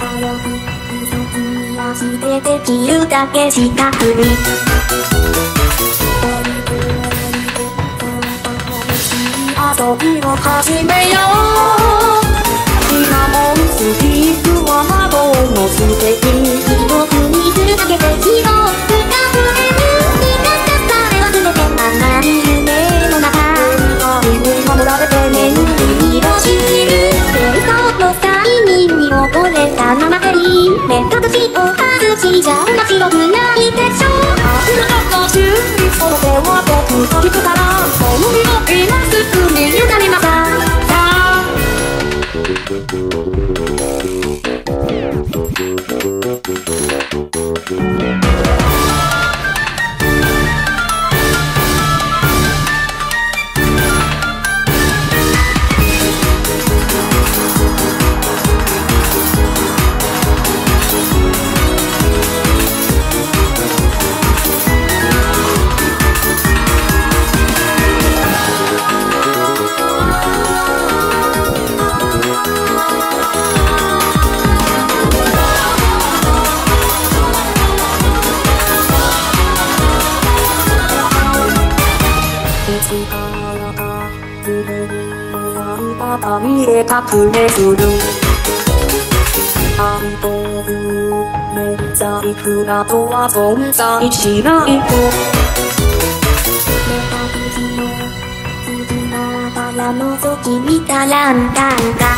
く早く急ぎ足できるだけしたくに遊びを始めよう今もスピークは窓の素敵じゃ面白くないでしょこの週にその手を僕と聞くからその日を今すぐに委ねましたい涙が見え隠れするアイドルめなどは存在しないと目隠しの隙間から覗き見たランタやが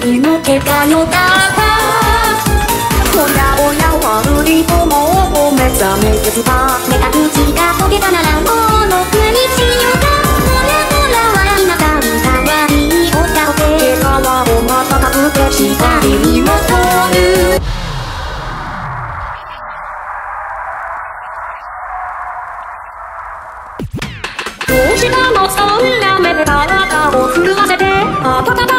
君の怪我の中ほらほら悪いとも目覚めてしまどうしたのそんな目で体を震わせて暖か